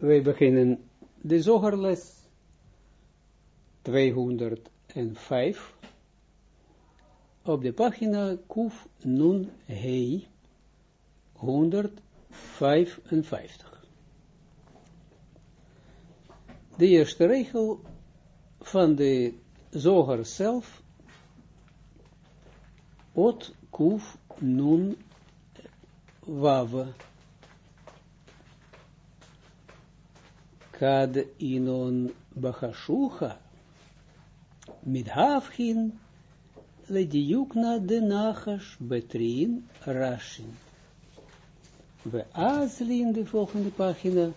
Wij beginnen de zogerles 205 op de pagina Kuf Nun Hei 155. De eerste regel van de zoger zelf, Ot Kuf Nun Wav kad inon bachashucha midhavchin lediukna de nachash betrin rashin. We azli de volgende pagina,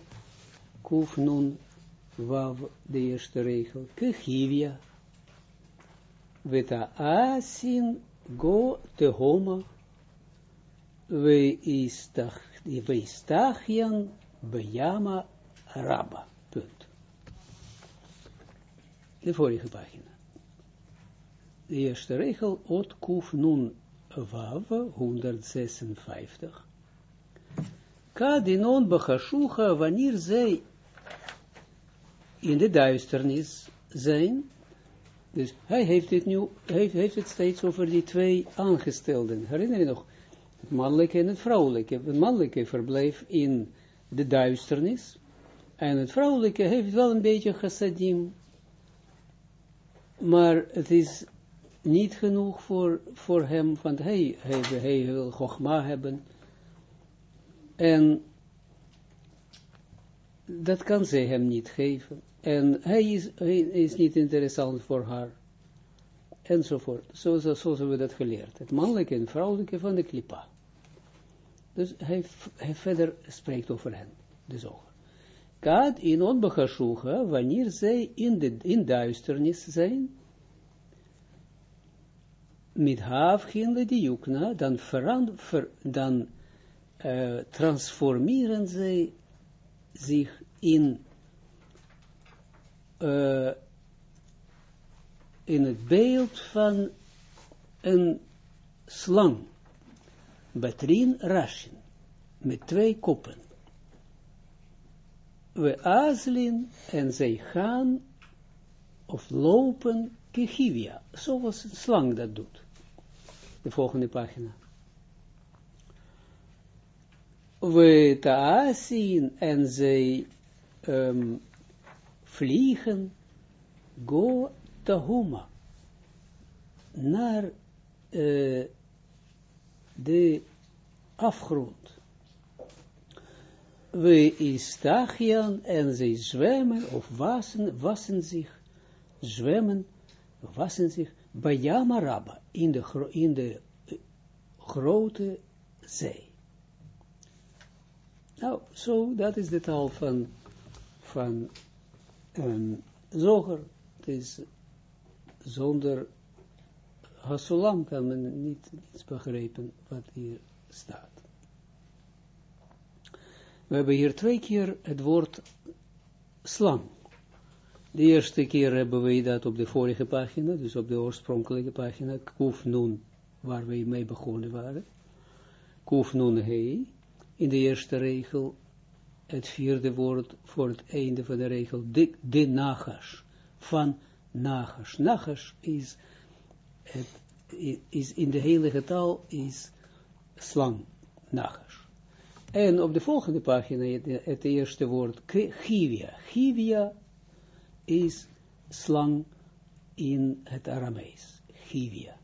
kuf nun, wav, de eerste regel, kechivia, veta asin go te homa, we istachian bejama rabba. De vorige pagina. De eerste regel, ot kuf nun wav, 156. Kadinon bachashucha, wanneer zij in de duisternis zijn, dus hij heeft het nu, heeft, heeft het steeds over die twee aangestelden. Herinner je nog? Het mannelijke en het vrouwelijke. Het mannelijke verbleef in de duisternis, en het vrouwelijke heeft wel een beetje chassadim, maar het is niet genoeg voor, voor hem, want hij, hij, wil chogma hebben, en dat kan zij hem niet geven. En hij is, hij is niet interessant voor haar. Enzovoort. Zo, zo, hebben we dat geleerd. Het mannelijke en vrouwelijke van de klipa. Dus hij, hij verder spreekt over hen. De zoger. Kad in onbechashucha, wanneer zij in, de, in duisternis zijn, met havginde die jukna, dan, ver, dan uh, transformeren zij zich in, uh, in het beeld van een slang, Batrin Rashin, met twee koppen we azlin en zij gaan of lopen kechivia, zoals een slang dat doet. De volgende pagina. We taasin en zij um, vliegen go tahuma naar uh, de afgrond we istachian en zij zwemmen of wassen, wassen zich, zwemmen, wassen zich bij Yamarabba in de, in de uh, grote zee. Nou, zo, so, dat is de taal van, van een zoger. Het is zonder Hasulam kan men niet, niet begrijpen wat hier staat. We hebben hier twee keer het woord slang. De eerste keer hebben we dat op de vorige pagina, dus op de oorspronkelijke pagina, Kuf Nun, waar we mee begonnen waren. Kuf Nun Hei, in de eerste regel, het vierde woord voor het einde van de regel, de, de van Nachash. Nachash is, het, is in de hele taal is slang, Nachash. En op de volgende pagina het, het eerste woord, chivia. Chivia is slang in het Aramees. Chivia.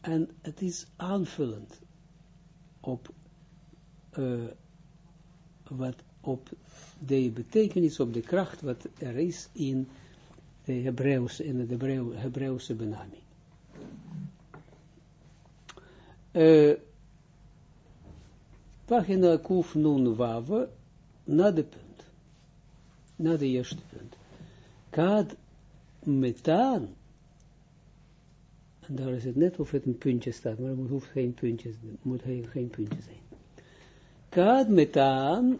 En het is aanvullend op uh, wat op de betekenis, op de kracht wat er is in de Hebreeuwse, in de Hebreeuwse benaming. Uh, pagina Kuf Nun Wav, na de punt, na de eerste punt. Kad metaan, en daar is het net of het een puntje staat, maar het hoeft geen puntje, moet geen puntje zijn. Kad metaan,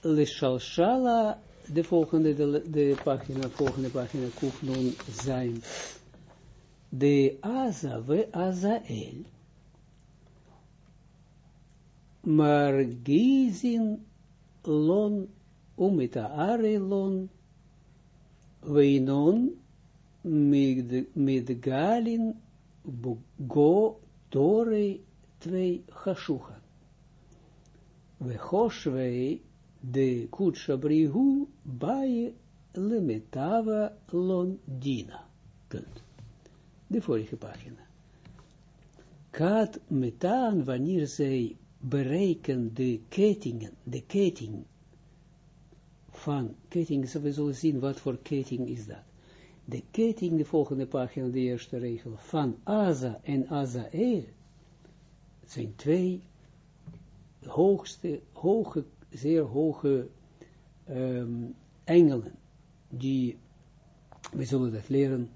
leshalshala, de volgende, de, de pagina, volgende pagina, Kuf Nun zijn, de Aza we Azael, maar gizin lon umita arelon, weinon, mit galin, go, twee chashuchan. De kutshabrihu, bij lemetava lon dina. Punt. De vorige pagina. Kat metaan, wanneer bereiken de ketingen, de keting van, keting, we zullen zien wat voor keting is dat. De keting, de volgende pagina, de eerste regel, van Aza en Azael, zijn twee hoogste, hoge, zeer hoge um, engelen, die, we zullen dat leren,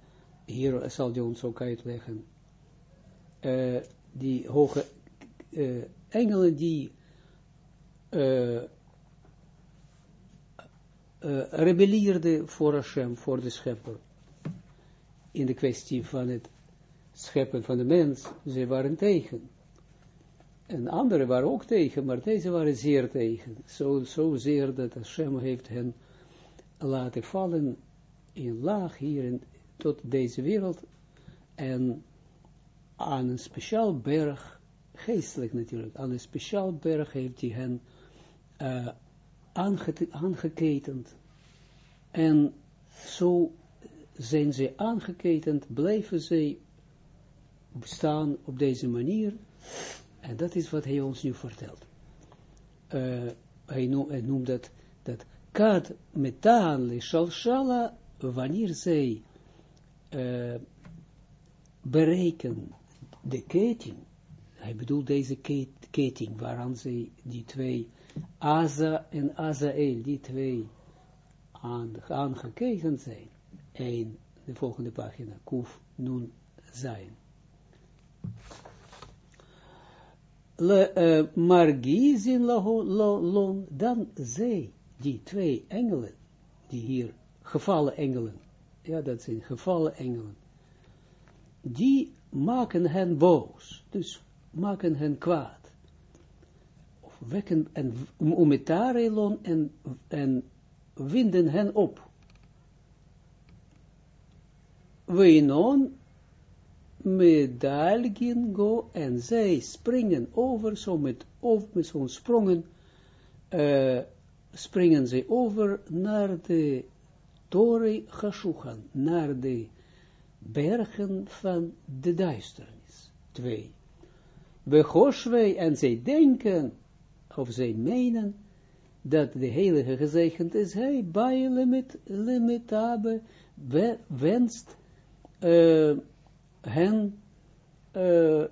hier zal je ons ook uitleggen, uh, die hoge uh, engelen die uh, voor Hashem, voor de schepper, in de kwestie van het scheppen van de mens, ze waren tegen. En anderen waren ook tegen, maar deze waren zeer tegen. Zo, zo zeer dat Hashem heeft hen laten vallen in laag hier in, tot deze wereld en aan een speciaal berg, geestelijk natuurlijk, aan een speciaal berg heeft hij hen uh, aange aangeketend. En zo zijn ze aangeketend, blijven ze bestaan op deze manier. En dat is wat hij ons nu vertelt. Uh, hij, noemt, dat, dat kad metaan le shalshala, wanneer zij uh, bereiken de keting, hij bedoelt deze keting, waaraan zij die twee, Aza en Azael, die twee aan, aangekeken zijn, en de volgende pagina, Kuf Nun zijn. Le, uh, margizin lon, dan zij, die twee engelen, die hier, gevallen engelen, ja, dat zijn gevallen engelen, die maken hen boos, dus maken hen kwaad. Of wekken en umetarelon en, en winden hen op. Weinon medalgin go en zij springen over, zo met, of met zo'n sprongen, uh, springen ze over naar de Tore Chashuchan, naar de bergen van de duisternis. Twee. Begoshwei, en zij denken, of zij menen, dat de heilige gezegend is, hij bij limit, limitabe, wenst uh, hen uh,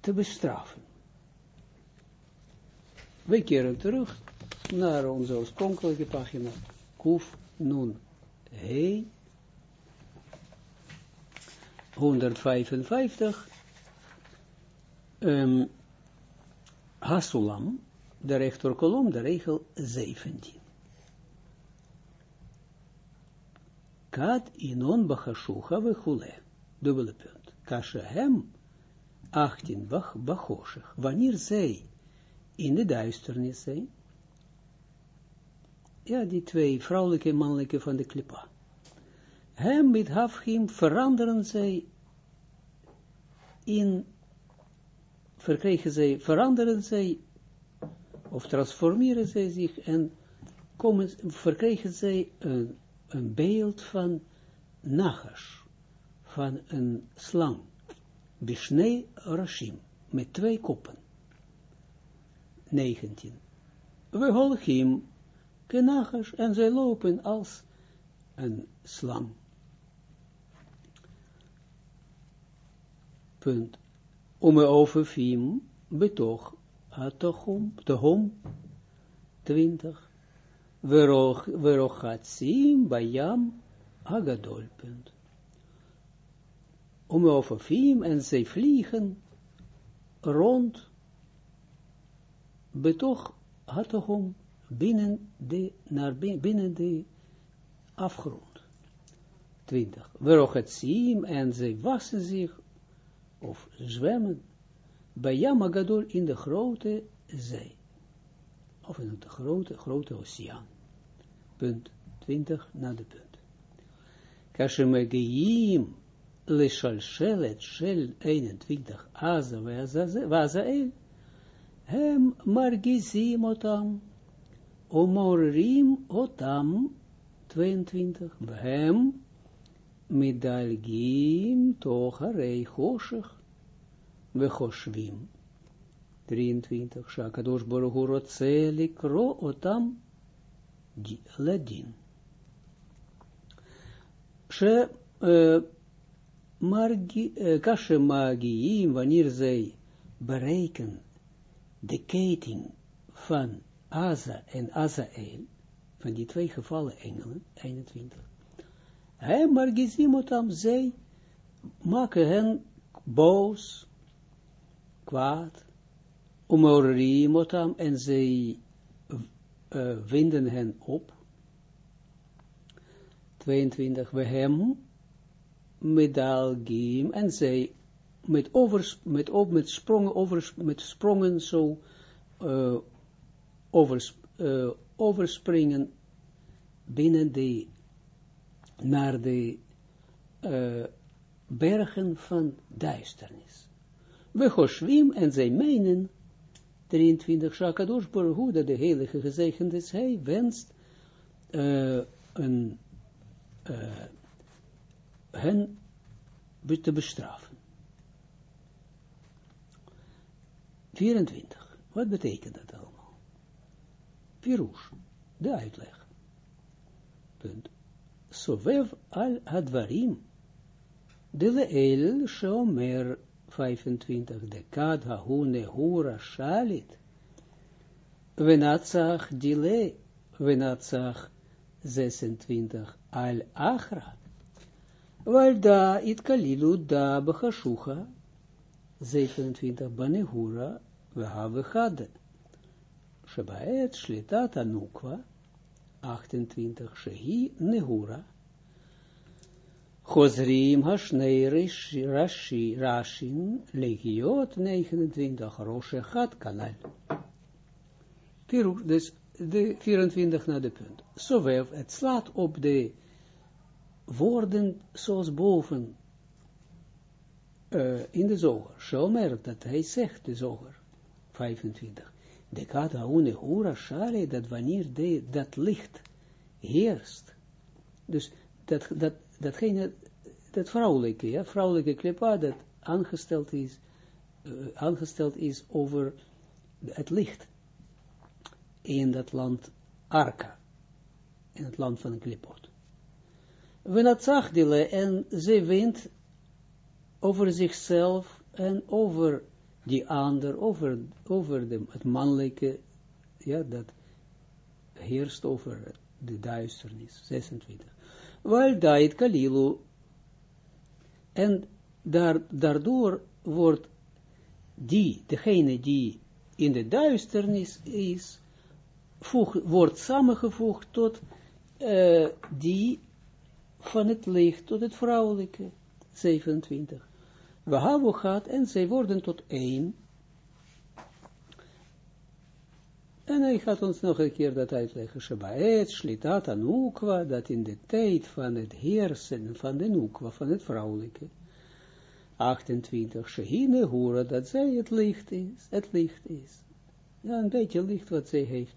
te bestraffen. We keren terug naar onze oorspronkelijke pagina, Kuf Nun Hei 155, um, Hasulam, de rechterkolom, de regel 17. Kat inon bachashucha vechule, dubbele punt. Kashehem, 18, bach, bachoshech, wanneer zij in de duisternis zijn, ja, die twee vrouwelijke en mannelijke van de klipa, hem met hafhim veranderen zij in, verkrijgen zij, veranderen zij, of transformeren zij zich en komen, verkrijgen zij een, een beeld van Nachash, van een slang, Bishnei Rashim, met twee koppen. 19. We holchim, en zij lopen als een slang. punt, om me over fiem, betoch, atochum, tohom, 20, verochatsim, bayam, agadol, punt. Om me over fiem, en zij vliegen rond, betoch, atochum, binnen de, naar binnen de afgrond. 20. Verochatsim, en zij wassen zich of zwemmen, bij Yamagadol in de grote zee. of in een grote, grote oceaan. Punt 20 naar de punt. Kashemegeim leshalshelet shel 21 aza vazael hem margizim otam omorim otam 22 hem midalgim toch harei choshech vechoshvim 23 Shakadosh Baruch Hu rotze likro otam ledin. She kashe magiim wanneer zij bereiken de keten van Aza en Azael, van die twee gevallen engelen, 21. Hij margizim otam, zij maken hen boos, kwaad, Umorim otam, en zij uh, winden hen op. 22, we hem medalgim, en zij met, over, met, op, met sprongen, over, met sprongen zo over, uh, overspringen binnen de, naar de uh, bergen van duisternis. We goshwim en zij menen 23, Shakadosh Baruch de heilige gezegend is, hij wenst uh, een, uh, hen te bestrafen. 24. Wat betekent dat allemaal? Pirush, de uitleg. Punt. Sovev al hadvarim, de leel shomer 25, de kad hahune hura shalit, venatzach dile, venatzach 26, al achra, Walda it kalilu da bachashucha, 27, banehura, vehave Shabaet shlitat anukwa, 28, shehi nehura, Chozrim Hashnei Rashi Rashin Legiot 29 Roshe Gat Kanal. Dus de 24 naar de punt. Sovev, het slaat op de woorden zoals boven in de zoger. Shomer, dat hij zegt, de zoger. 25. De kata une hura shale, dat wanneer de, dat licht heerst. Dus dat, dat datgene, dat vrouwelijke, ja, vrouwelijke klipa, dat aangesteld is, uh, aangesteld is over het licht in dat land Arka, in het land van Klipot. Venatzagdile, en ze wint over zichzelf en over die ander, over, over de, het mannelijke, ja, dat heerst over de duisternis, 26. Wel dait kalilu. En daar, daardoor wordt die, degene die in de duisternis is, voeg, wordt samengevoegd tot uh, die van het licht, tot het vrouwelijke, 27. We hebben gehad en zij worden tot één, En hij gaat ons nog een keer dat uitleggen. Shabbat, Shlitat, Anukwa, dat in de tijd van het heersen van de Nukwa, van het vrouwelijke. 28, Shehine Hura, dat zij het licht is, het licht is. Ja, een beetje licht wat zij heeft.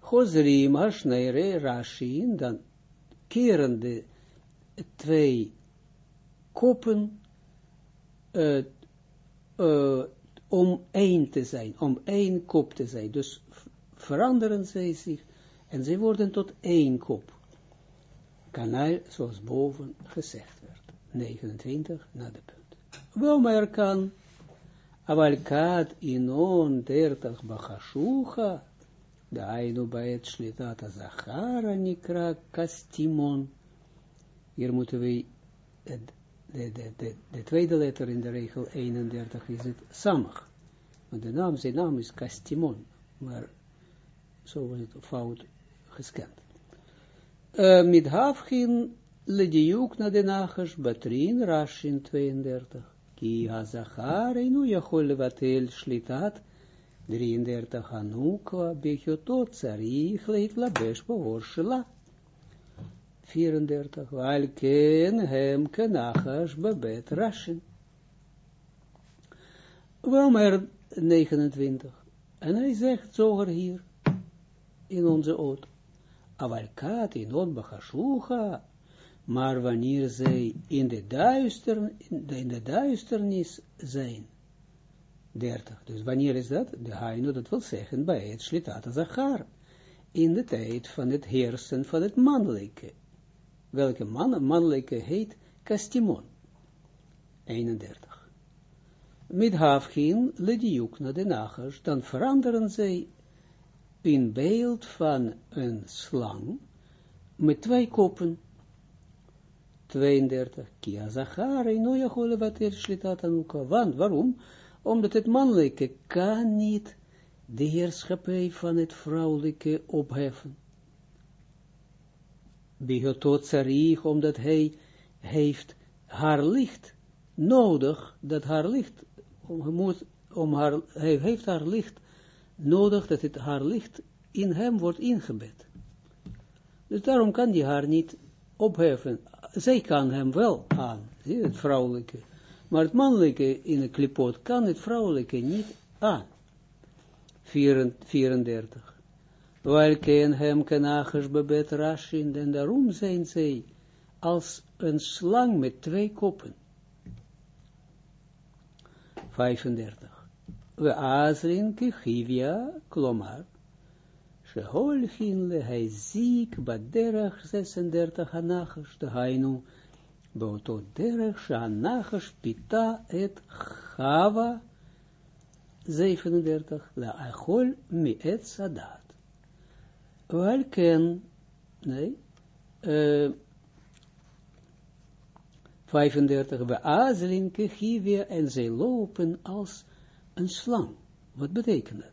Chozrim, Hashneire, Rashin, dan keren de twee koppen uh, om één te zijn, om één kop te zijn. Dus veranderen zij zich en zij worden tot één kop. Kanaal, zoals boven gezegd werd. 29 naar de punt. Wel maar kan, avalkat inon dertach bachashucha, bij het shlitata zachara nikra kastimon. Hier moeten we, de, de, de, de, tweede letter in de regel 31 is het samach. Want de naam, zijn naam is kastimon, maar zo was het fout gescand. Uh, mit hafgin lediuk na de nagas batrin rashin 32. Ki hazachar inu yachol levatel shlitat 33 Hanukwa Bechotot Tsarich Leit Labesh Shela 34 Walken Hem Kenachash Babet Rashin Welmer 29 en hij zegt zoger hier in onze oot Avalkat in Onbachashucha maar wanneer zij in de, duister, in de duisternis zijn 30. Dus wanneer is dat? De Haino, dat wil zeggen bij het Shlitata Zachar. In de tijd van het heersen van het mannelijke. Welke man, mannelijke heet Kastimon. 31. Met Hafgin, Lediuk naar de Nagas, dan veranderen zij in beeld van een slang met twee koppen. 32. Kia Zachar, no jachole wat er Shlitata Nuka. Want, waarom? omdat het mannelijke kan niet de heerschappij van het vrouwelijke opheffen. Bihotot zarich, omdat hij heeft haar licht nodig, dat haar licht, moet, om haar, hij heeft haar licht nodig, dat het haar licht in hem wordt ingebed. Dus daarom kan die haar niet opheffen. Zij kan hem wel aan, zie het vrouwelijke. Maar het mannelijke in een klipot kan het vrouwelijke niet aan. 34. Welke hem kenachers bebet rashin, en daarom zijn zij als een slang met twee koppen. 35. We azrin kichivia, klomar, sheholchin le hij ziek, baderach 36 anachers, de hainu, באותו דרך שהנחש פיתה את חווה 37 לאכול מעץ הדת. Welken, nee, 35, we azelen kechivia en zij lopen als een slang. Wat betekent dat?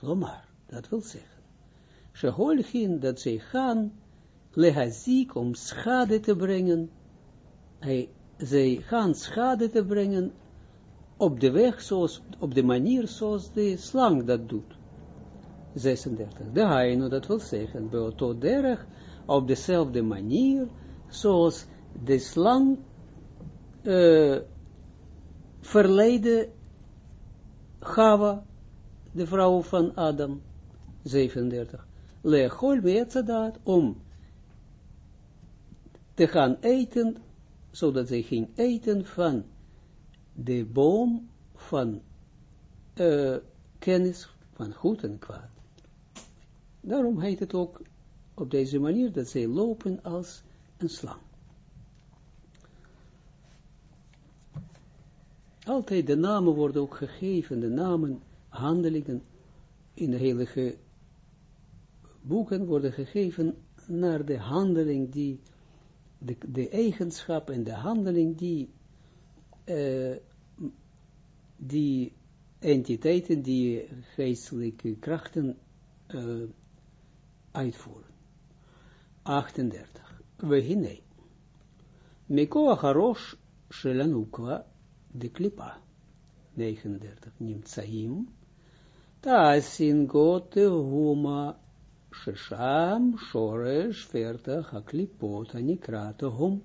Lomar, dat wil zeggen. Ze holgen dat zij gaan lehaziek om schade te brengen. Hij, zij gaan schade te brengen op de weg, zoals, op de manier zoals de slang dat doet. 36. De haino, dat wil zeggen, beotoderig, op dezelfde manier, zoals de slang uh, verleidde Gava, de vrouw van Adam, 37. Leechol dat om te gaan eten zodat zij ging eten van de boom van uh, kennis van goed en kwaad. Daarom heet het ook op deze manier dat zij lopen als een slang. Altijd de namen worden ook gegeven, de namen, handelingen in de heilige boeken worden gegeven naar de handeling die de, eigenschap en de handeling die, uh, die entiteiten, die geestelijke krachten uh, uitvoeren. 38. We hine. Mikoa harosh shelanukwa de klipa. 39. Nimtsaim. Taasin gote huma Shesham Shoresh Verta Haklipot Anikrata Hum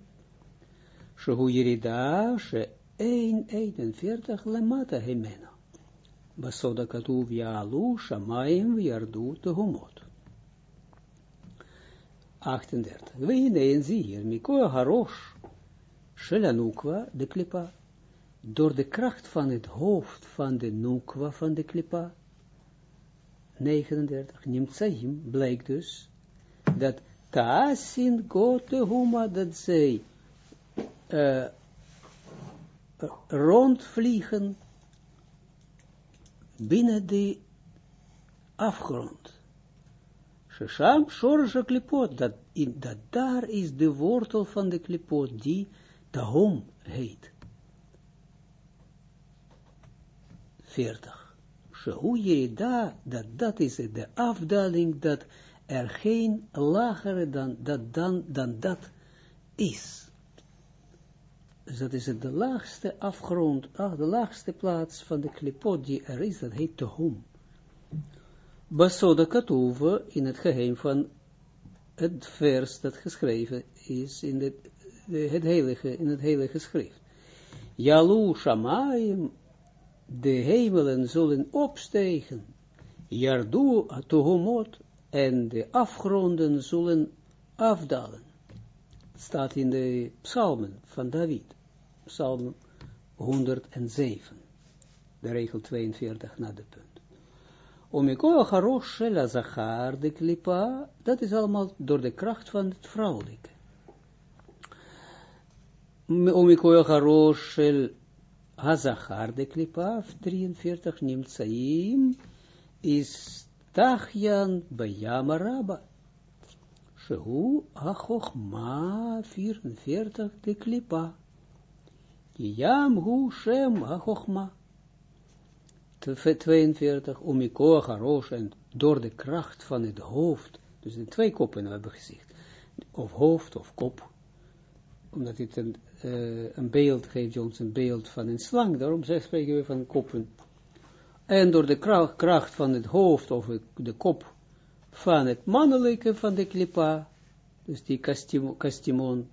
Shehu Yerida She Ein Eiden Verta Lemata Hemena Basoda Katuv Yalu Shamayim Yardu Tehumot 38. We in zie hier Mikoa Harosh Shelanukwa de Klipa door de kracht van het hoofd van de Nukwa van de Klipa 39, Nimtsaim, blijkt dus, dat Taasin gote huma, dat zij uh, rondvliegen binnen de afgrond. Shesham shorja klipot, dat, in, dat daar is de wortel van de klipot, die Tahom heet. 40. Shehu Yerida, dat dat is de afdaling, dat er geen lagere dan dat, dan, dan dat is. Dus dat is de laagste afgrond, de laagste plaats van de klipot die er is, dat heet Tehum. Basoda Katuva in het geheim van het vers dat geschreven is in het, het heilige, in het heilige schrift. Jalu Shamayim, de hemelen zullen opstegen, Yardu Atohomot, en de afgronden zullen afdalen. Staat in de psalmen van David, psalm 107, de regel 42 na de punt. Omikoa harosh shel de klipa, dat is allemaal door de kracht van het vrouwelijke. Omikoa harosh shel de klipa, 43, nimtsaim, is tachjan bayama rabba. Shehu achochma, 44, de klipa. Yam hu shem achochma. 42, omikoa harosh, en door de kracht van het hoofd, dus de twee koppen hebben gezegd, of hoofd of kop, omdat het een, uh, een beeld geeft ons een beeld van een slang, daarom spreken we van koppen. En door de kracht, van het hoofd of de kop van het mannelijke van de klipa, dus die kastimon,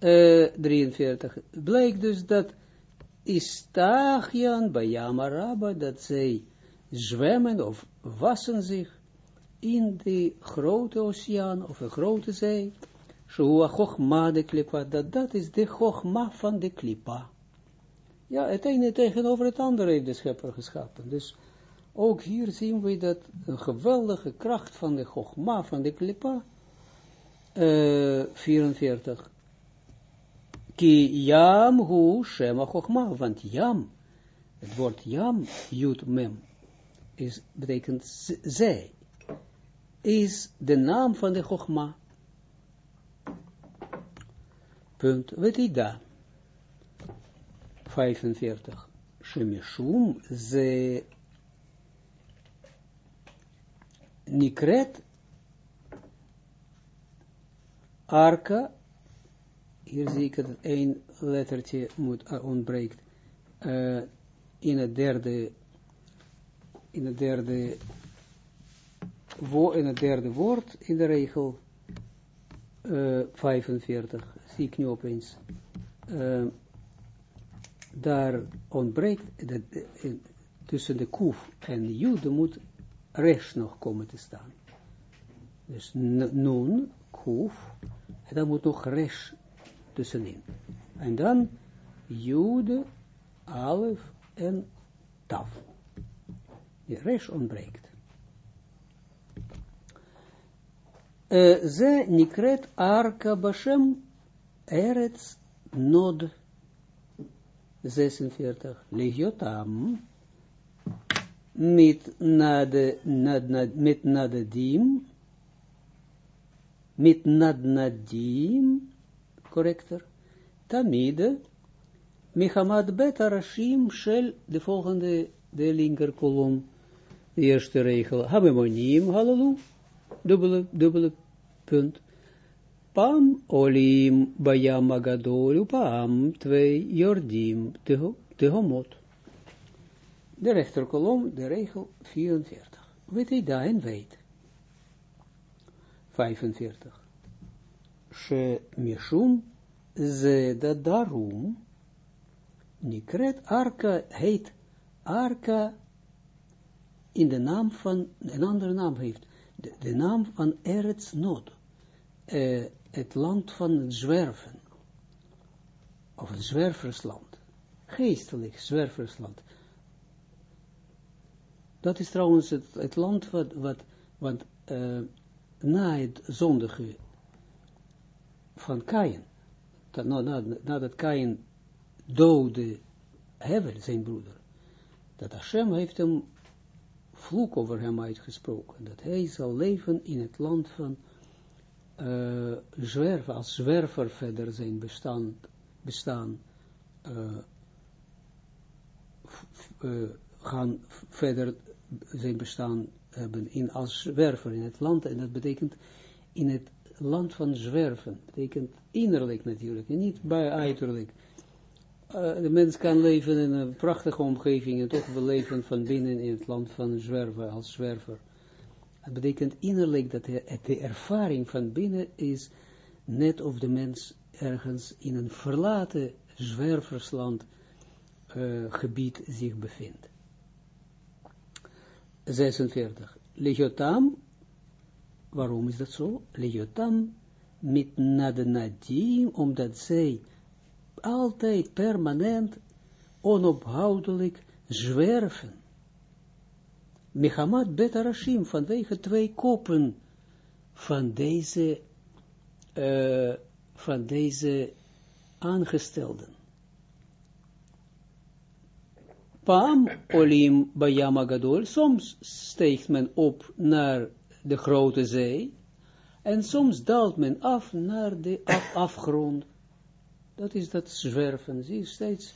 uh, 43, blijkt dus dat is tachian bij Yamaraba, dat zij zwemmen of wassen zich in de grote oceaan of een grote zee, Shua Chochma de klipa, dat dat is de Chochma van de klipa. Ja, het ene tegenover het andere heeft de schepper geschapen. Dus ook hier zien we dat een geweldige kracht van de Chochma van de klipa, uh, 44, Ki yam hu shema chochma, want yam, het woord yam, yud mem, is, betekent zij, is de naam van de chochma. Punt, weet je daar? 45. Shemishum ze nikret arka hier zie ik dat één lettertje moet, uh, ontbreekt, uh, in het derde, in het derde, in het derde woord, in de regel uh, 45, zie ik nu opeens, uh, daar ontbreekt, tussen de koef en jude moet rechts nog komen te staan. Dus nun, koef, en dan moet nog rechts tussenin. En dan Jude, Alef en Taf. Die resh ontbreekt. Uh, ze nikret arka bashem eretz nod 46 legiotam mit nade nad nad mit nadim mit nad nadim correcter, tamide, Michamad bet arashim shel, de volgende, de kolom, de eerste regel, habemonim, halalu, dubbele, punt, pam olim bayam agadolu, pam twee jordim, tehomot. De rechterkolom, de regel 44. Weet hij daarin weet. 45 ze dat daarom nikret arka heet arka in de naam van, een andere naam heeft, de, de naam van Eretz Nod, uh, het land van het zwerven, of het zwerversland, geestelijk zwerversland. Dat is trouwens het, het land wat, wat, wat uh, na het zondige van Kain, dat, nadat na, Kain doodde Hevel, zijn broeder, dat Hashem heeft hem vloek over hem uitgesproken, dat hij zal leven in het land van uh, zwerven, als zwerver verder zijn bestaan, bestaan uh, uh, gaan verder zijn bestaan hebben in, als zwerver in het land, en dat betekent in het land van zwerven, betekent innerlijk natuurlijk, en niet bij uiterlijk. uh, de mens kan leven in een prachtige omgeving en toch wel leven van binnen in het land van zwerven, als zwerver. Dat betekent innerlijk dat de, de ervaring van binnen is net of de mens ergens in een verlaten zwerversland uh, gebied zich bevindt. 46. Lejotam, waarom is dat zo? Lejotam met nadenadim, omdat zij altijd permanent, onophoudelijk zwerven. Mechamat bet arashim, vanwege twee koppen van deze, uh, van deze aangestelden. Pam olim bayama gadol, soms steekt men op naar de grote zee, en soms daalt men af naar de af afgrond. Dat is dat zwerven, zie je, steeds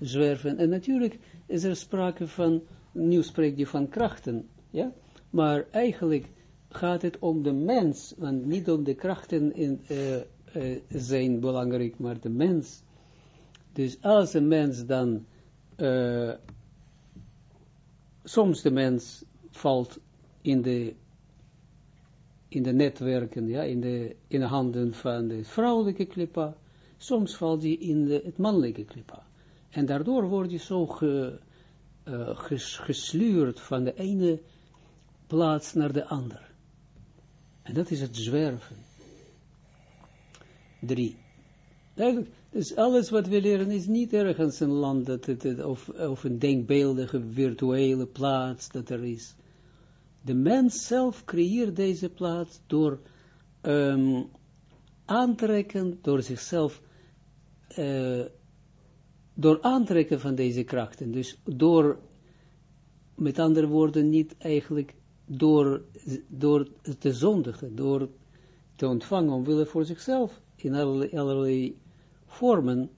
zwerven. En natuurlijk is er sprake van, nu spreekt je van krachten, ja, maar eigenlijk gaat het om de mens, want niet om de krachten in, uh, uh, zijn belangrijk, maar de mens. Dus als een mens dan, uh, soms de mens valt in de, in de netwerken, ja, in de, in de handen van de vrouwelijke klippa, soms valt die in de, het mannelijke klippa. En daardoor word je zo ge, ges, gesluurd van de ene plaats naar de andere. En dat is het zwerven. Drie. Dus alles wat we leren is niet ergens een land dat of, of een denkbeeldige virtuele plaats dat er is. De mens zelf creëert deze plaats door um, aantrekken, door zichzelf, uh, door aantrekken van deze krachten. Dus door, met andere woorden, niet eigenlijk door, door te zondigen, door te ontvangen omwille voor zichzelf, in allerlei, vormen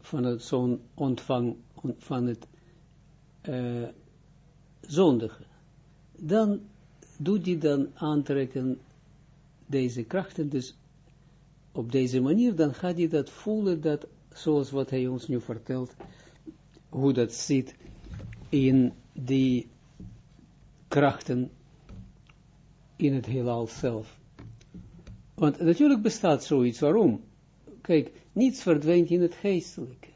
van zo'n ontvang, van het uh, zondigen. Dan doet hij dan aantrekken deze krachten, dus op deze manier, dan gaat hij dat voelen, dat, zoals wat hij ons nu vertelt, hoe dat zit in die krachten in het heelal zelf. Want natuurlijk bestaat zoiets, waarom? Kijk, niets verdwijnt in het geestelijke.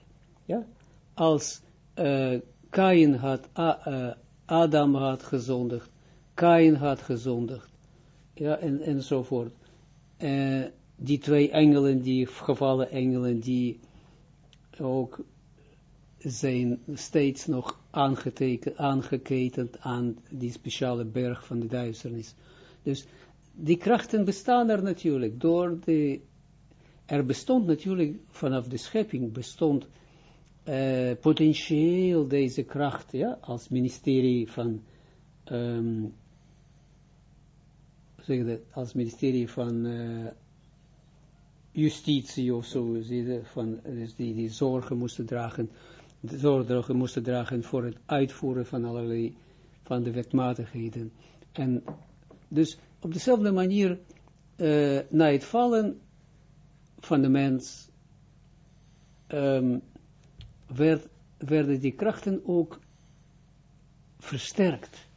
Ja? Als uh, Kain had, uh, Adam had gezondigd, Kain had gezondigd, ja, en, enzovoort. Uh, die twee engelen, die gevallen engelen, die ook zijn steeds nog aangeketend aan die speciale berg van de duisternis. Dus die krachten bestaan er natuurlijk door de, er bestond natuurlijk vanaf de schepping bestond uh, potentieel deze kracht, ja, als ministerie van, um, zeg dat, als ministerie van uh, justitie of zo, van, dus die, die zorgen moesten dragen, zorgen moesten dragen voor het uitvoeren van allerlei, van de wetmatigheden. En dus op dezelfde manier, uh, na het vallen van de mens, um, werd, werden die krachten ook versterkt.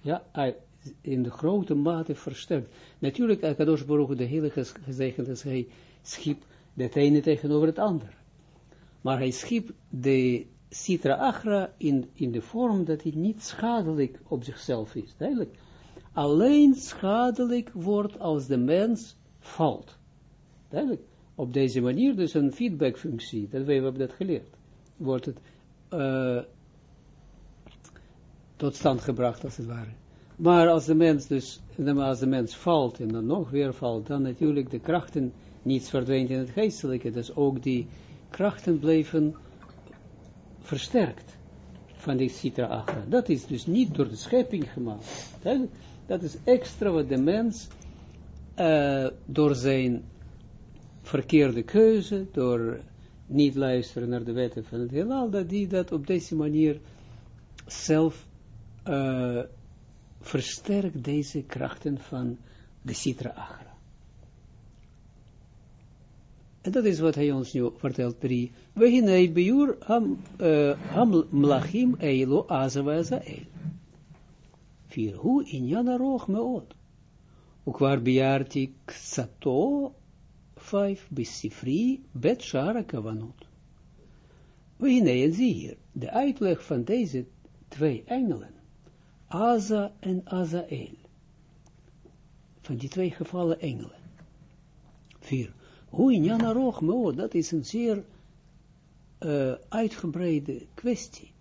Ja, in de grote mate versterkt. Natuurlijk, Akadosh Baruch de hele gezegd dat hij schiep het ene tegenover het ander. Maar hij schiep de Sitra Achra in, in de vorm dat hij niet schadelijk op zichzelf is. Duidelijk alleen schadelijk wordt als de mens valt. Duidelijk. Op deze manier dus een feedbackfunctie, dat we hebben dat geleerd, wordt het uh, tot stand gebracht als het ware. Maar als de mens dus, als de mens valt en dan nog weer valt, dan natuurlijk de krachten, niets verdwijnt in het geestelijke, dus ook die krachten blijven versterkt van die citra. Dat is dus niet door de schepping gemaakt. Dat is extra wat de mens uh, door zijn verkeerde keuze, door niet luisteren naar de wetten van het heelal, dat die dat op deze manier zelf uh, versterkt deze krachten van de Sitra Agra. En dat is wat hij ons nu vertelt, drie. We hinei biur ham, uh, ham mlachim eilo azavaza el. Vier, hoe in jana roog meot. Ook waar bejaarti ksato, vijf, besifri, bet shara kavanot. We hinei, en zie hier, de uitleg van deze twee engelen, Aza en Azael, van die twee gevallen engelen. Vier, hoe in Jana Roch, dat is een zeer uh, uitgebreide kwestie.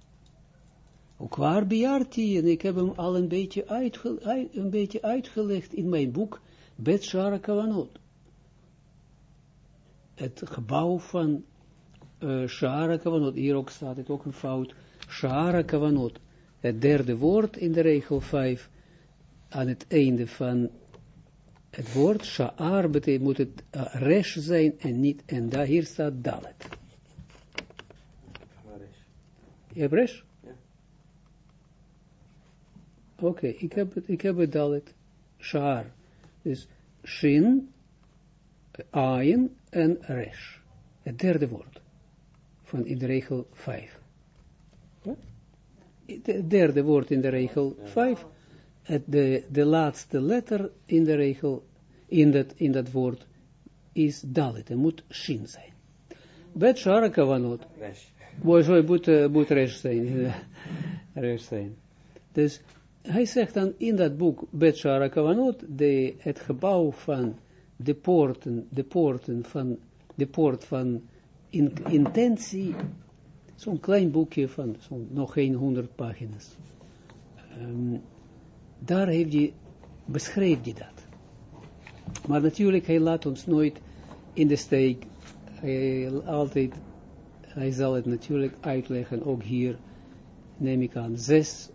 Ook waar Biarti, en ik heb hem al een beetje, uitge, uit, een beetje uitgelegd in mijn boek Bet Shara. Het gebouw van uh, Shara Kavanot, hier ook staat het ook een fout, Shara Kavanot, het derde woord in de regel 5, aan het einde van het woord Sha'ar betekent, moet het uh, resh zijn en niet, en daar hier staat dalet. Je hebt resh? Ja. Oké, okay, ik heb het, ik heb het dalet. Sha'ar. Dus shin, ayin en resh. Het derde woord. Van in de regel 5. Het derde woord in de regel 5 het de, de laatste letter in de regel, in dat, in dat woord, is dalit. Het moet shin zijn. Bet shara kavanot. Mooi moet, uh, moet resh zijn. resh zijn. Dus hij zegt dan in dat boek Bet shara kavanot, de, het gebouw van de poorten, de poorten van, de poort van in, intentie, zo'n klein boekje van zo nog geen honderd pagina's. Um, daar heeft hij, beschreef hij dat. Maar natuurlijk, hij laat ons nooit in de steek. Hij, altijd, hij zal het natuurlijk uitleggen, ook hier neem ik aan zes.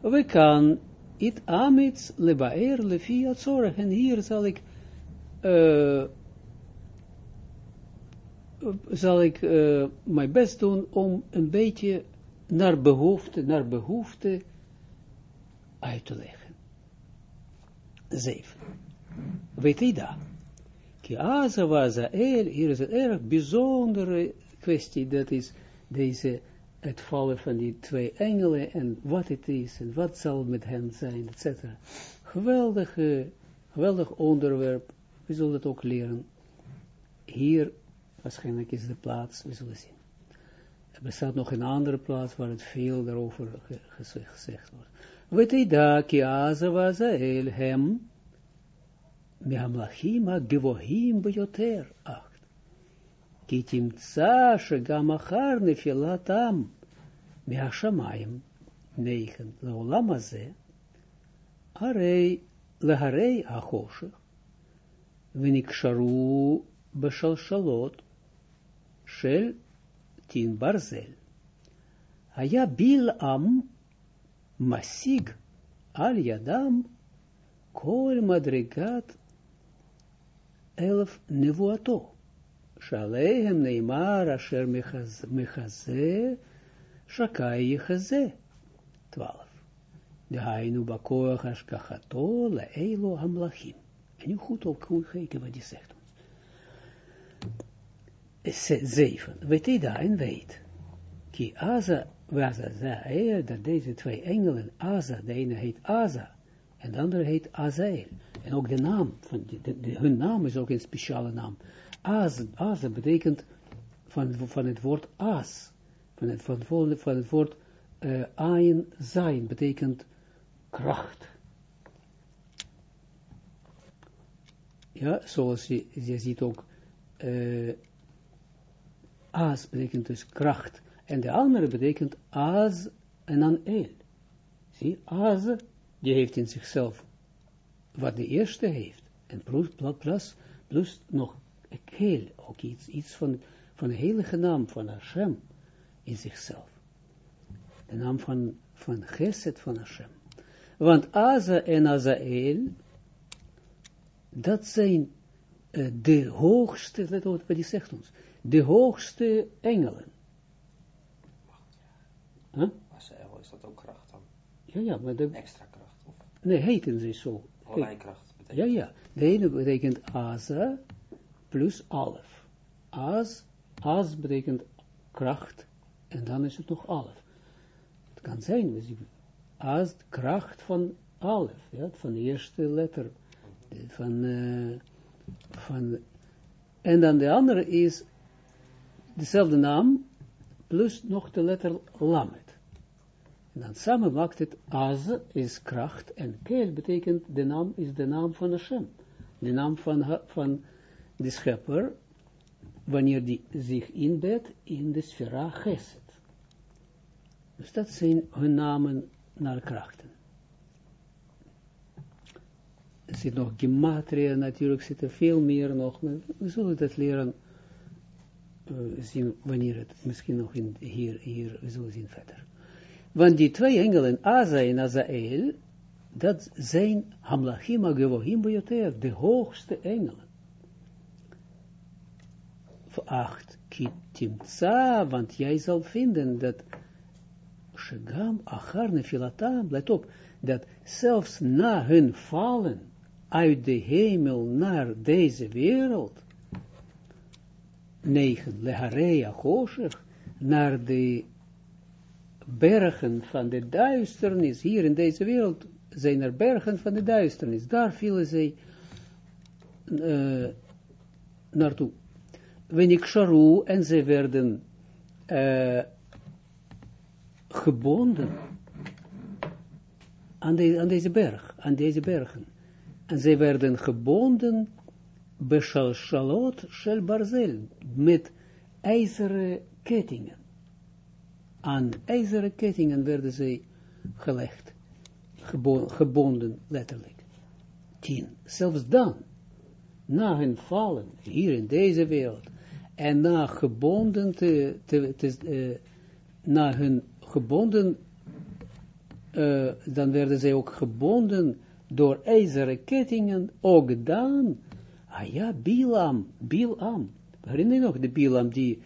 We kan it amits lebaer lefia zorg. En hier zal ik, uh, zal ik uh, mijn best doen om een beetje naar behoefte, naar behoefte uit te leggen. Zeven. Weet je dat? Ki aza waza el, hier is een erg bijzondere kwestie, dat is deze, het vallen van die twee engelen en wat het is en wat zal met hen zijn, etc. Geweldige, geweldig onderwerp, we zullen het ook leren. Hier, waarschijnlijk is de plaats, we zullen zien. Er bestaat nog een andere plaats waar het veel daarover gezegd wordt. ותדע כי עזה ועזאל הם מהמלאכים הגבוהים ביותר. אך כי תמצא שגם אחר נפילתם מהשמיים, נייכן, לעולם הזה, הרי להרי החושך, ונקשרו בשלשלות של תין ברזל. היה בלעם Masig al Yadam kol madrigat elf nevuato. Shalehem neimar asher mechaze shakai yechaze. Twaalf. De hainu bakoach ashkachato leilo hamlachim. En nu goed op kijken wat die zegt ons. Zeven. Weet je daar en weet. Ki aza Wazazael, dat deze twee engelen, Aza, de ene heet Aza, en de andere heet Azael. En ook de naam, van de, hun naam is ook een speciale naam. Az, Aza betekent van, van het woord As, van het, van, het woord uh, Ayin zijn, betekent kracht. Ja, zoals je, je ziet ook, uh, As betekent dus kracht. En de andere betekent az en dan el. Zie, az, die heeft in zichzelf wat de eerste heeft. En plus, plus, plus nog keel, ook iets, iets van, van de heilige naam van Hashem in zichzelf. De naam van, van Geset van Hashem. Want Aza en Azael, dat zijn uh, de hoogste, let wat hij zegt ons, de hoogste engelen. Huh? Is dat ook kracht dan? Ja, ja, maar de... Extra kracht? Of? Nee, heten ze zo. Allerlei kracht betekent. Ja, ja. De ene betekent Aza plus Alef. as, as betekent kracht, en dan is het nog alef. Het kan zijn, we zien, as kracht van alef, ja, van de eerste letter, van, uh, van, en dan de andere is dezelfde naam, plus nog de letter lamet. En dan samen maakt het az is kracht en kel betekent de naam is de naam van Hashem. De naam van, van de schepper, wanneer die zich inbedt in de sfera geset. Dus dat zijn hun namen naar krachten. Er zit nog gematria, natuurlijk zit er veel meer nog, we zullen dat leren zien wanneer het misschien nog in, hier, hier, we zullen zien verder. Want die twee engelen, Aza en Azael, dat zijn Hamlachim Agevohim Boyoter, de hoogste engelen. Acht, Kitimtsa, want jij zal vinden dat Shegam Achar Nefilatam, let op, dat zelfs na hun vallen uit de hemel naar deze wereld, 9, Leharea Koshech, naar de bergen van de duisternis, hier in deze wereld zijn er bergen van de duisternis, daar vielen zij uh, naartoe. Wenn ik sharu, en ze werden uh, gebonden aan, aan deze berg, aan deze bergen. En ze werden gebonden beshalshalot shel barzel, met ijzeren kettingen. Aan ijzeren kettingen werden zij gelegd, gebonden, letterlijk. Tien. Zelfs dan, na hun vallen, hier in deze wereld, en na gebonden te, te, na hun gebonden, dan werden zij ook gebonden door ijzeren kettingen, ook dan, ah ja, Bilam, Bilam, herinner je nog de Bilam die,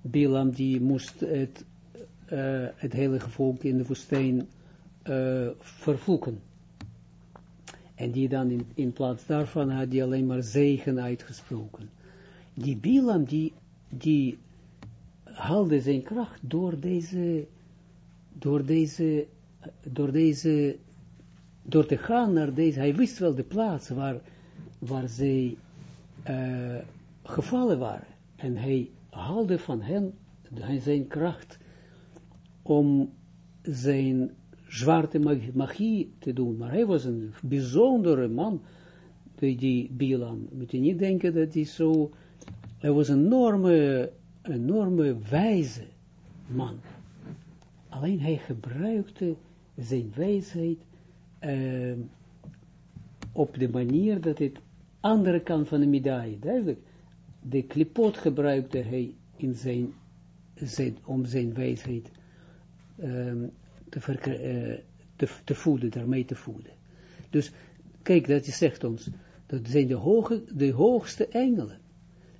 Bilam die moest het, uh, het hele volk in de woestijn uh, vervloeken. En die dan in, in plaats daarvan had die alleen maar zegen uitgesproken. Die Bilam, die, die haalde zijn kracht door deze, door deze, door deze, door te gaan naar deze, hij wist wel de plaats waar, waar zij uh, gevallen waren. En hij haalde van hen zijn kracht om zijn zwarte magie te doen. Maar hij was een bijzondere man, die Bilam. Moet je niet denken dat hij zo, hij was een enorme, enorme wijze man. Alleen hij gebruikte zijn wijsheid uh, op de manier dat het andere kant van de medaille, duidelijk, de klipot gebruikte hij in zijn, zijn om zijn wijsheid te, uh, te, te, voeden, daarmee te voeden. Dus kijk, dat zegt ons, dat zijn de, hoge, de hoogste engelen.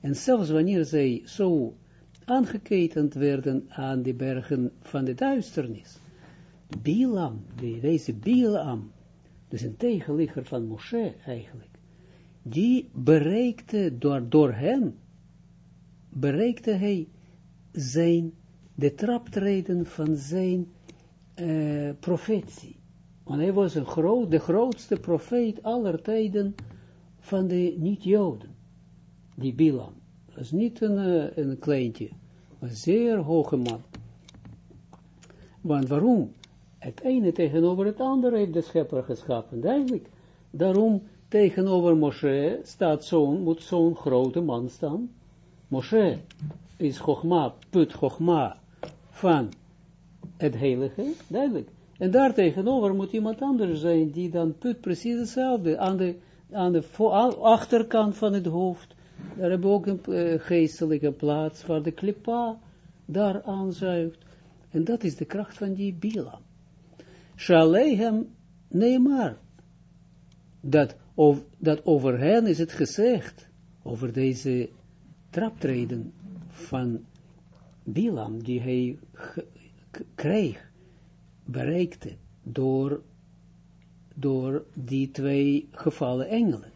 En zelfs wanneer zij zo aangeketend werden aan de bergen van de duisternis, Bilam, deze Bilam, dus een tegenligger van Moshe eigenlijk, die bereikte, door, door hen, bereikte hij zijn, de traptreden van zijn uh, profetie. Want hij was een groot, de grootste profeet aller tijden van de niet-Joden, die Bilam. Dat is niet een, uh, een kleintje, een zeer hoge man. Want waarom? Het ene tegenover het andere heeft de schepper geschapen, duidelijk. Daarom tegenover Moshe staat zo'n, moet zo'n grote man staan. Moshe is Chogma, put Chogma van het heilige, duidelijk. En daar tegenover moet iemand anders zijn, die dan put precies hetzelfde, aan de, aan de achterkant van het hoofd. Daar hebben we ook een uh, geestelijke plaats waar de klippa daar aanzuigt. En dat is de kracht van die Bila. Shalehem Neymar. Dat, of, dat over hen is het gezegd, over deze traptreden van Bilam, die hij kreeg, bereikte door, door die twee gevallen engelen.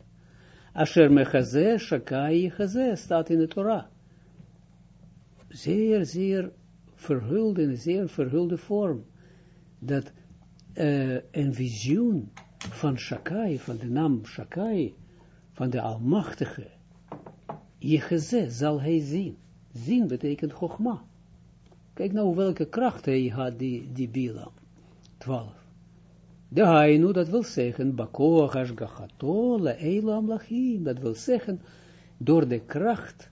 Asher mechaze, shakai chaze, staat in de Torah. zeer, zeer verhulde, zeer verhulde vorm, dat uh, een visioen van Shakai, van de naam Shakai, van de Almachtige, Jecheze zal hij zien. Zien betekent Chogma. Kijk nou welke kracht hij had, die, die Bilam. 12. De Hainu, dat wil zeggen, Bakoach Ashgachato, Le'elam Lachim, dat wil zeggen, door de kracht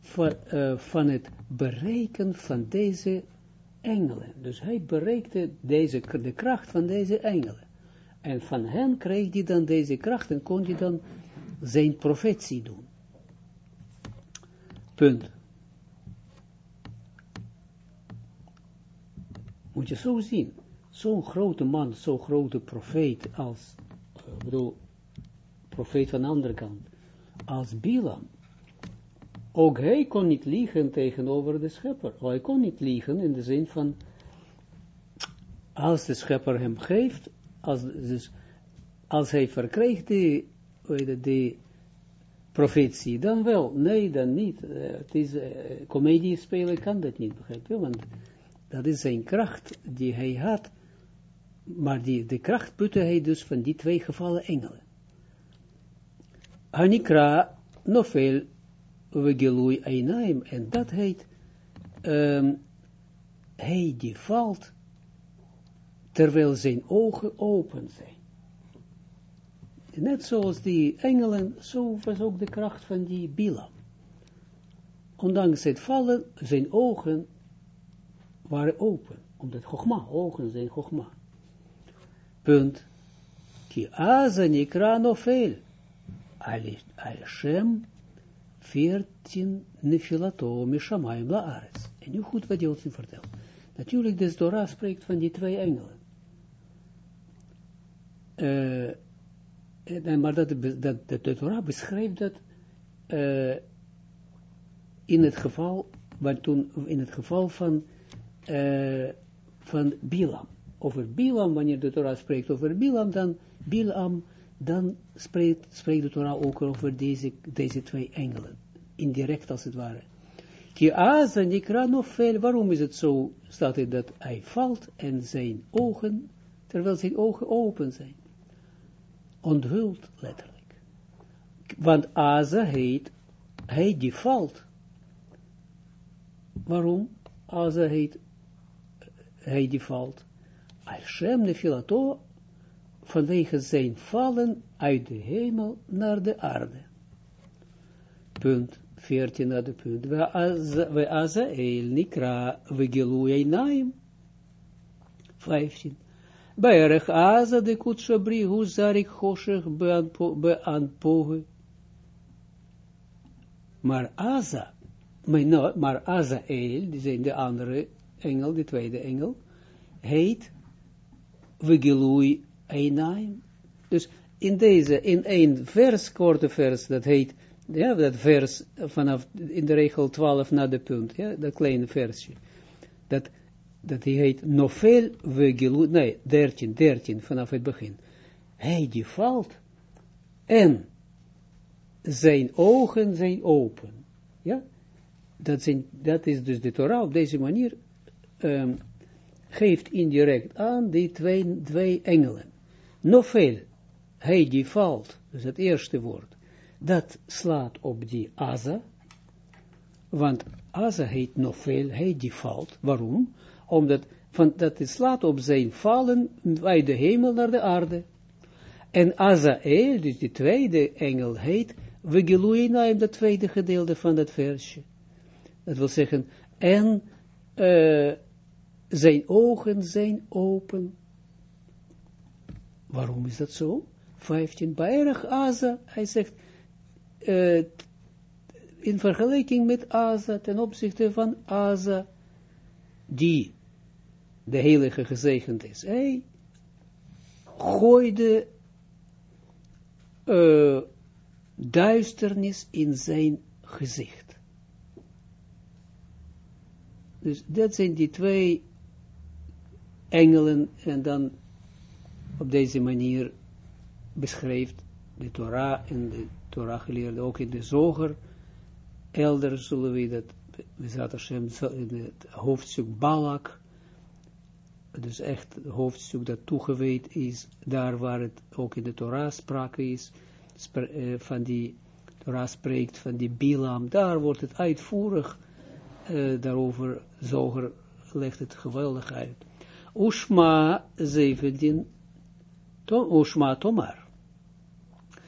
van, uh, van het bereiken van deze engelen. Dus hij bereikte deze, de kracht van deze engelen. En van hen kreeg hij dan deze kracht en kon hij dan zijn profetie doen. Punt. Moet je zo zien. Zo'n grote man, zo'n grote profeet als, ik bedoel, profeet van de andere kant, als Bilam. Ook hij kon niet liegen tegenover de schepper. Hij kon niet liegen in de zin van, als de schepper hem geeft, als, dus, als hij verkreeg die, die profetie, dan wel, nee, dan niet. Uh, het is, uh, comedie spelen kan dat niet, begrijp je, want dat is zijn kracht die hij had, maar die, de kracht putte hij dus van die twee gevallen engelen. Hanikra nofel vegelui einaim, en dat heet, um, hij die valt, terwijl zijn ogen open zijn. Net zoals die engelen, zo was ook de kracht van die Bilam. Ondanks het vallen, zijn ogen waren open. Omdat Chogma, ogen zijn Chogma. Punt. Ki aza nikra nofel. Al Shem 14 nefilato. En nu goed wat Joodsin vertelt. Natuurlijk, de Torah spreekt van die twee engelen. Uh, maar dat, de Torah beschrijft dat uh, in het geval, in het geval van, van Bilam. Over Bilam, wanneer de Torah spreekt over Bilam, dan Bilam, dan spreekt, spreekt de Torah ook over deze, deze twee engelen. Indirect als het ware. Ki aza nikra waarom is het zo, staat het dat hij valt en zijn ogen, terwijl zijn ogen open zijn onthuld, letterlijk. Want Aza heet, hij die valt. Waarom? Aza heet, hij die valt. Al-Shem nefilato, vanwege zijn vallen uit de hemel naar de aarde. Punt 14 naar de punt. We Aza el nikra, we gelui naim. 15. Berg Aza de Kutshabri, hoe zarik Hoshech beanpoge. Maar Aza, maar Aza El, die zijn de andere engel, de tweede engel, heet Vigilui Einaim. Dus in deze, in één vers, korte vers, dat heet, ja, dat vers vanaf, in de regel 12 na de punt, ja, dat kleine versje, dat dat hij heet Nofel Vegelu, nee, 13, 13 vanaf het begin. Hij die valt en zijn ogen zijn open. Ja, dat, zijn, dat is dus de Torah op deze manier um, geeft indirect aan die twee, twee engelen. Nofel, hij die valt, dus het eerste woord, dat slaat op die Aza, want Aza heet Nofel, hij die valt. Waarom? Omdat van, dat het slaat op zijn vallen uit de hemel naar de aarde. En Azael, dus de tweede engel, heet in dat tweede gedeelte van dat versje. Dat wil zeggen, en uh, zijn ogen zijn open. Waarom is dat zo? 15, Baerach Aza, hij zegt, uh, in vergelijking met Aza, ten opzichte van Aza, die de heilige gezegend is. Hij gooide uh, duisternis in zijn gezicht. Dus dat zijn die twee engelen en dan op deze manier beschrijft de Torah en de Torah geleerde ook in de zoger. Elders zullen we dat Bezat Hashem, in het hoofdstuk Balak, dus echt het hoofdstuk dat toegewijd is, daar waar het ook in de Torah sprake is, uh, van die Torah spreekt van die Bilam, daar wordt het uitvoerig uh, daarover, zoger legt het geweldig uit. Ushma 17, to, Ushma Tomar.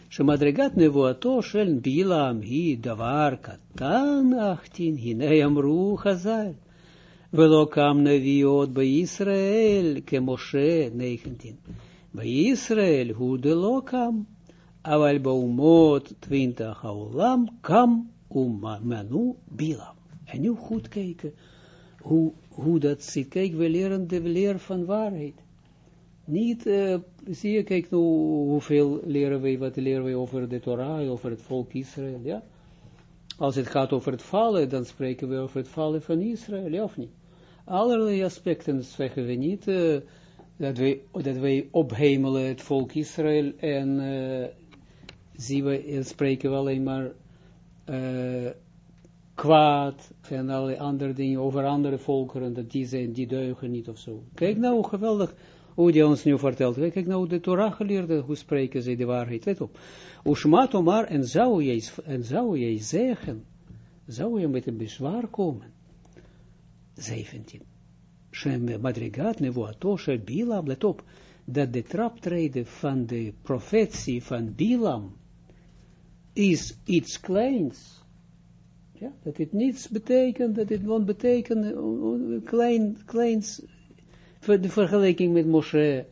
שמדרגת נבואתו של בלעם היא דבר קטן אחתין, הנה אמרו חז"ל, Velo kam neviot bij Israël, ke Moshe, 19. Bij Israël, hoe de lo kam, aval baumot, 20, haulam, kam, um manu, bilam. En nu goed kijken hoe, hoe dat zit. Kijk, we leren de leer van waarheid. Niet, uh, zie je, kijk nu hoeveel leren wij, wat leren wij over de Torah, over het volk Israël, ja. Als het gaat over het vallen, dan spreken we over het vallen van Israël, ja of niet? Allerlei aspecten zeggen we niet, uh, dat, wij, dat wij ophemelen het volk Israël en uh, zien we, en spreken we alleen maar kwaad en allerlei andere dingen over andere volkeren, dat die zijn, die deugen niet of zo. Kijk nou, geweldig hoe die ons nu vertelt. Kijk nou, de Torah geleerde, hoe spreken ze de waarheid. Let op. Ushmat Omar, en zou jij, en zou jij zeggen, zou je met een bezwaar komen. 17. Shem madrigat nevoato shel Bilam, let op, dat de traptreden van de profetie van Bilam is iets kleins. Ja, dat het niets betekent, dat het gewoon betekent, klein, kleins, de vergelijking met Moshe.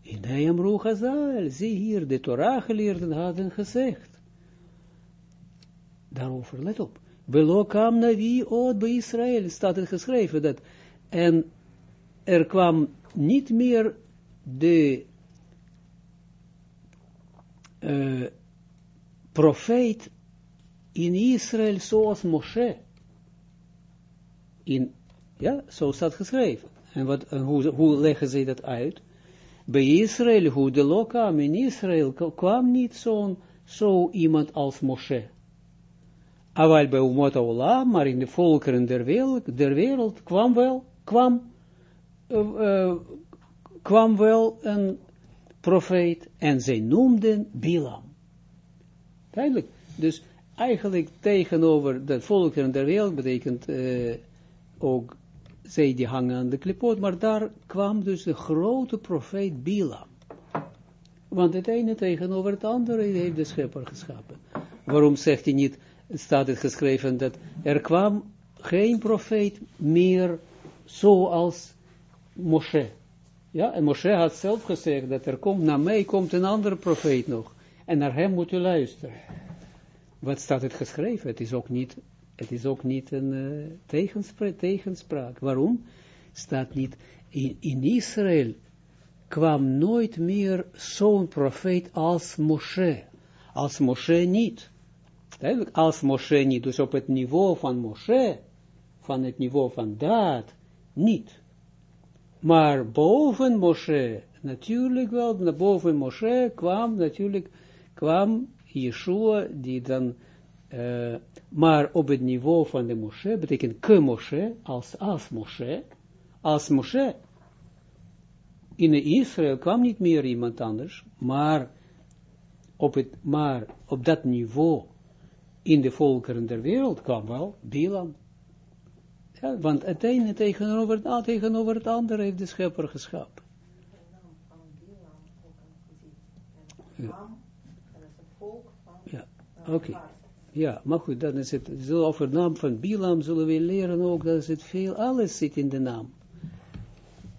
In hem Ruchazal, zie hier, de Torah geleerden hadden gezegd. Daarover, let op. Belokam Navi od bij Israël, staat het geschreven, dat, en er kwam niet meer de uh, profeet in Israël zoals Moshe. In, ja, zo staat geschreven. En, wat, hoe, hoe leggen ze dat uit? Bij Israël, hoe de lokam in Israël kwam niet zo'n zo iemand als Moshe. Aval bij Umot Olam, maar in de volkeren der wereld, der wereld kwam wel, kwam, kwam wel een profeet en zij noemden Bilam. Duidelijk. Dus eigenlijk tegenover de volkeren der wereld betekent ook zij die hangen aan de klipot, maar daar kwam dus de grote profeet Bilam. Want het ene tegenover het andere heeft de schepper geschapen. Waarom zegt hij niet, staat het geschreven, dat er kwam geen profeet meer zoals Moshe. Ja, en Moshe had zelf gezegd dat er komt, na mij komt een andere profeet nog. En naar hem moet u luisteren. Wat staat het geschreven? Het is ook niet het is ook niet een uh, tegenspraak. Waarom? Staat niet, in, in Israël kwam nooit meer zo'n profeet als Moshe. Als Moshe niet. Als Moshe niet, dus op het niveau van Moshe, van het niveau van dat, niet. Maar boven Moshe, natuurlijk wel, naar boven Moshe kwam natuurlijk, kwam Yeshua, die dan maar op het niveau van de Moshe, betekent ke Moshe, als, als Moshe, als Moshe, in Israël kwam niet meer iemand anders, maar op, het, maar op dat niveau, in de volkeren der wereld, kwam wel Bilam. Ja, want het ene tegenover het, tegenover het andere heeft de schepper geschapen. Ja. Ja, oké. Okay. Ja, maar goed, dan is het, zo over de naam van Bilam zullen we leren ook, dat is het veel, alles zit in de naam.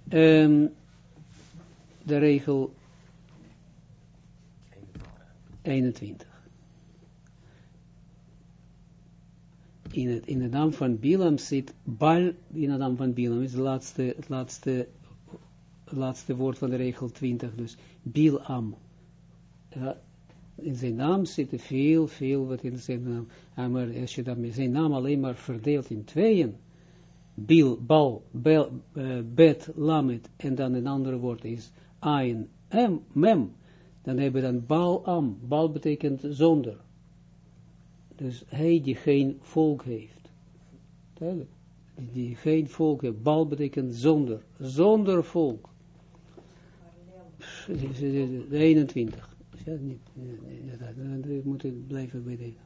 Um, de regel 21. In, het, in de naam van Bilam zit Bal, in de naam van Bilam is het laatste, laatste, laatste woord van de regel 20, dus Bilam. In zijn naam zit veel, veel wat in zijn naam. Maar als je dan zijn naam alleen maar verdeelt in tweeën, bil, bal, bel, uh, bet, lamet, en dan een ander woord is em, mem, dan hebben we dan bal, am. Bal betekent zonder. Dus hij die geen volk heeft. Die, geen volk hebben. Bal betekent zonder. Zonder volk. De 21. Ja, we moeten blijven bij deze.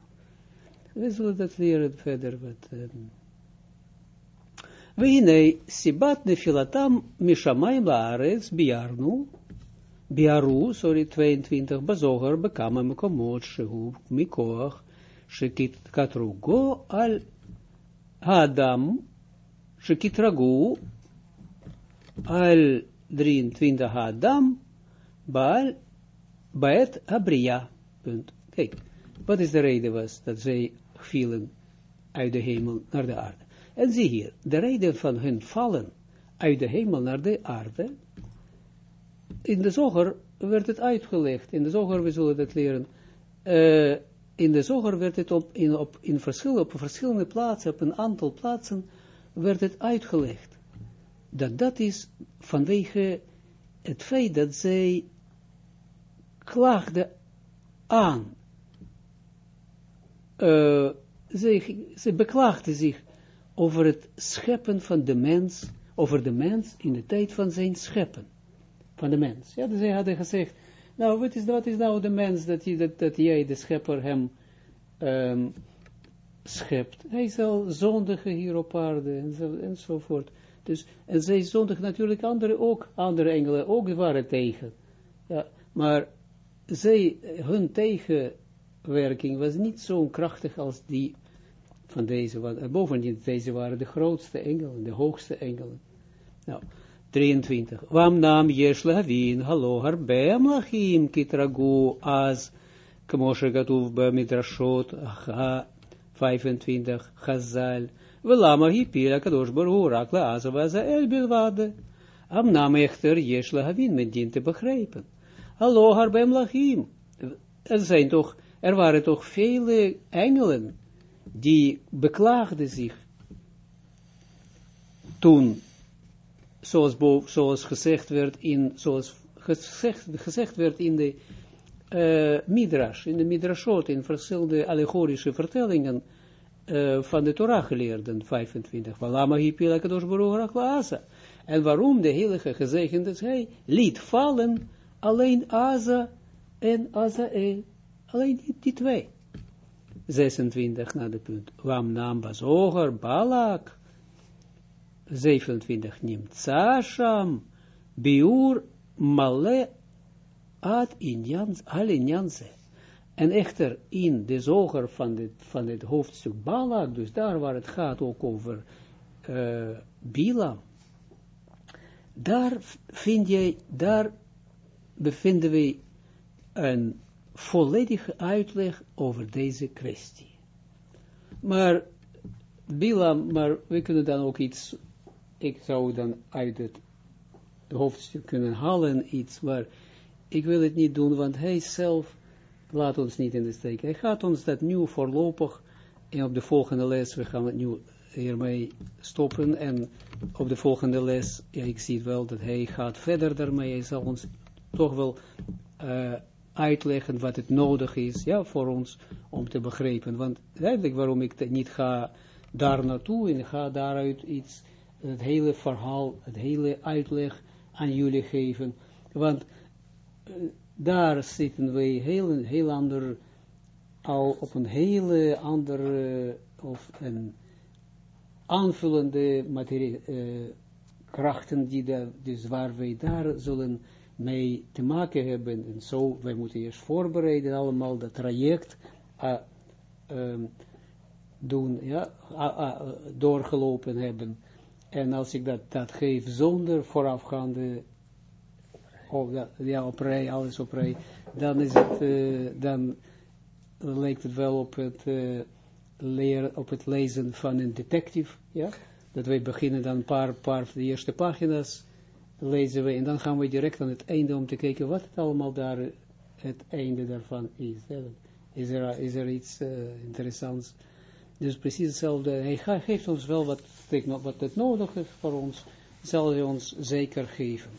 We zullen dat leren verder. Wat, um, Vehine sibat nefilatam mishamayim laaretz biarnu, biaru, sorry, 22, bazoger bekama mekomot shehu mikoach, al adam, shekit ragu al 23 adam, baal baet abria. Punt. Kijk, wat is de reden was dat zij vielen uit de hemel naar de aarde? En zie hier, de reden van hun vallen uit de hemel naar de aarde, in de zoger werd het uitgelegd, in de zoger, we zullen het leren, uh, in de zoger werd het op, in, op, in verschil, op verschillende plaatsen, op een aantal plaatsen, werd het uitgelegd. Dat dat is vanwege het feit dat zij klaagden aan. Uh, ze, ze beklaagden zich over het scheppen van de mens, over de mens in de tijd van zijn scheppen, van de mens. Ja, dus zij hadden gezegd, nou, wat is, wat is nou de mens dat, dat, dat jij, de schepper, hem um, schept? Hij zal zondigen hier op aarde, en zo, enzovoort. Dus, en zij zondigen natuurlijk andere ook, andere engelen ook waren tegen. Ja, maar zij, hun tegenwerking was niet zo krachtig als die van deze, want bovendien, deze waren de grootste engelen, de hoogste engelen. Nou, 23. Wam nam yesh lehavin, hallo harbe amlachim kitragu az, kmoshe gatuv be midrashot, ha, 25, chazal, ולמה הפיל הקדוש ברוך הוא רק לעזה ועזאל בלבד? אמנם echter יש להבין מדין te begrijpen. Hallo, הרבה מלאכים. Er zijn toch, er waren toch vele engelen die beklaagde zich toen, zoals, zoals gezegd werd in, zoals gezegd, gezegd werd in de uh, Midrash, in de Midrashot, in verschillende allegorische vertellingen uh, van de Torah geleerden, 25. Walama hipila kadosh baruch En waarom de heilige gezegend is, hij liet vallen alleen Asa en Azael. Alleen die, twee. 26 naar de punt. Wam nam balak. 27 nimtza sham. Biur male ad injans, al. En echter in de zoger van het, van het hoofdstuk Balak, dus daar waar het gaat ook over uh, Bilam, daar vind je, daar bevinden we een volledige uitleg over deze kwestie. Maar, Bilam, maar we kunnen dan ook iets, ik zou dan uit het hoofdstuk kunnen halen iets, maar ik wil het niet doen, want hij zelf laat ons niet in de steek. Hij gaat ons dat nu voorlopig, en op de volgende les, we gaan het nu hiermee stoppen, en op de volgende les, ja, ik zie wel dat hij gaat verder daarmee, hij zal ons toch wel uh, uitleggen wat het nodig is, ja, voor ons om te begrijpen. Want eigenlijk waarom ik niet ga daar naartoe en ga daaruit iets, het hele verhaal, het hele uitleg aan jullie geven. Want uh, daar zitten wij heel, heel ander, al op een hele andere, of een aanvullende materie, uh, krachten die daar, dus waar wij daar zullen mee te maken hebben. En zo, wij moeten eerst voorbereiden allemaal dat traject um, doen, ja, doorgelopen hebben. En als ik dat, dat geef zonder voorafgaande, oh, ja, op rij, alles op rij, dan is het, uh, dan lijkt het wel op het leren, op het lezen van een detective, ja, dat wij beginnen dan een paar, paar de eerste pagina's, lezen we, en dan gaan we direct aan het einde om te kijken wat het allemaal daar, het einde daarvan is. Is er, is er iets uh, interessants? Dus precies hetzelfde, hij geeft ons wel wat, wat het nodig is voor ons, zal hij ons zeker geven.